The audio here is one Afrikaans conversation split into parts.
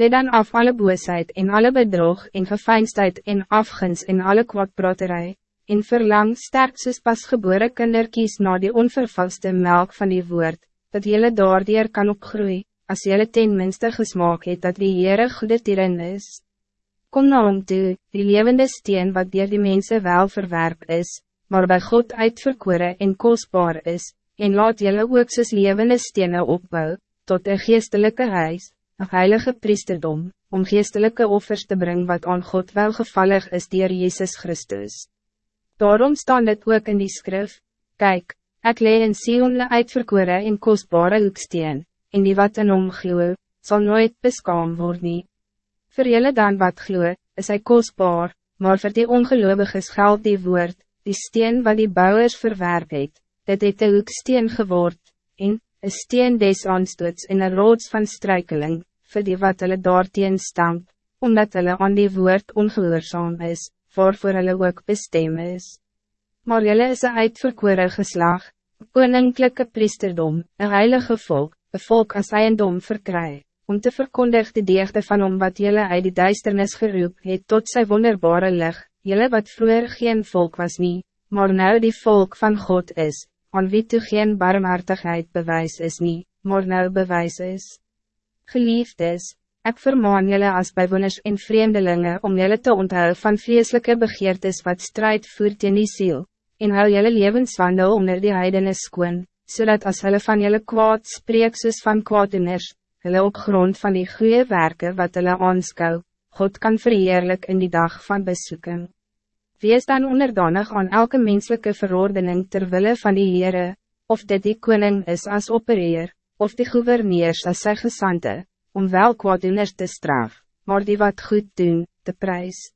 Let dan af alle boosheid en alle bedrog en geveinstheid en afguns en alle kwadpraterij, en verlang sterk soos pasgebore kinderkies na die onvervaste melk van die woord, dat jylle daardier kan opgroei, as jylle ten minste gesmaak het dat die Heere goede tieren is. Kom na om toe, die levende steen wat dier die mensen wel verwerp is, maar bij God uitverkore en kostbaar is, en laat jylle ook soos levende stenen opbou, tot een geestelijke huis, een heilige priesterdom, om geestelijke offers te brengen wat aan God welgevallig is dier Jezus Christus. Daarom staan dit ook in die skrif, Kijk, ik lee in Sion de uitverkore en kostbare hoeksteen, en die wat in hom gloe, sal nooit beskaam word nie. Vir julle dan wat gloe, is hy kostbaar, maar vir die ongeloovige geld die woord, die steen wat die bouwers verwerp het, dit het de hoeksteen geword, en, een steen des aanstoots en een roods van struikeling, vir die wat hulle daarteen stamp, omdat hulle aan die woord ongehoorzaam is, waarvoor hulle ook bestem is. Maar jylle is een uitverkore geslag, koninklijke priesterdom, een heilige volk, een volk as eiendom verkry, om te verkondig de deegte van om wat jylle uit die duisternis geroep het tot sy wonderbare licht, jylle wat vroeger geen volk was niet, maar nou die volk van God is, aan wie toe geen barmhartigheid bewijs is niet, maar nou bewijs is. Geliefdes, Ik vermaan jullie als bijwoners en vreemdelingen om jullie te onthouden van vreselijke begeertes wat strijd voert in die ziel, en hou jullie levenswandel onder die heidenis skoon, zodat als hulle van jullie kwaad spreek soos van kwaadiners, hulle op grond van die goede werken wat hulle aanskou, God kan verheerlijk in die dag van bezoeken. Wees dan onderdanig aan elke menselijke verordening terwille van die Heere, of dit die koning is als opereer, of die gouverneurs als sy gesante, om wel kwaaddoeners te straf, maar die wat goed doen, te prijs.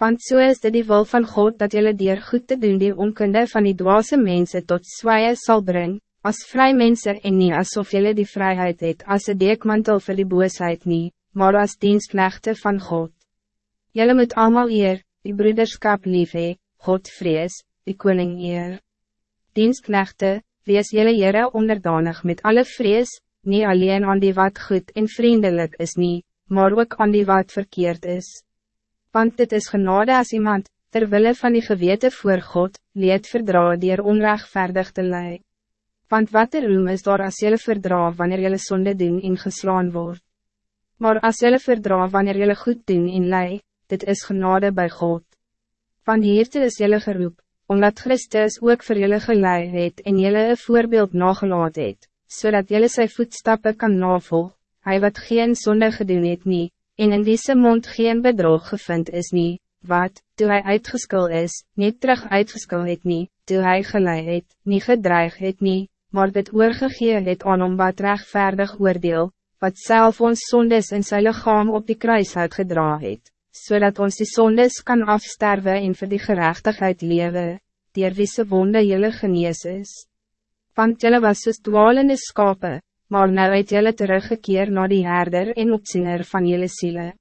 Want zo so is dit die wil van God dat jullie dier goed te doen die onkunde van die dwaze mensen tot zwaie zal brengen, als vrij mensen en niet alsof jullie die vrijheid het als een dekmantel voor die boosheid niet, maar als dienstknechten van God. Jullie moet allemaal eer, die broederskap lief hee, God vrees, die koning eer. Dienstknechten, wees jullie jere onderdanig met alle vrees, niet alleen aan die wat goed en vriendelijk is niet, maar ook aan die wat verkeerd is. Want dit is genade als iemand, terwille van die gewete voor God, leed verdra die er onrechtvaardig te lei. Want wat er roem is daar as jylle verdra wanneer jylle sonde doen en geslaan word. Maar as jylle verdra wanneer jylle goed doen en lei, dit is genade bij God. Van hiertoe is jylle geroep, omdat Christus ook voor jylle gelei het en jylle een voorbeeld nagelaat het zodat jullie zijn voetstappen kan navolg, hij wat geen zonde gedoen het nie, en in deze mond geen bedrog gevind is nie, wat, toe hij uitgeskul is, niet terug uitgeskul het nie, toe hij gelei het, nie gedreig het nie, maar dit oorgegee het aan om wat rechtvaardig oordeel, wat zelf ons zondes in zijn lichaam op die kruis uitgedra het, zodat ons die zondes kan afsterven en vir die gerechtigheid lewe, die er wie se wonde jylle genees is want jylle was soos dwalende skape, maar nou het jylle teruggekeer naar die herder en opziener van jylle zielen.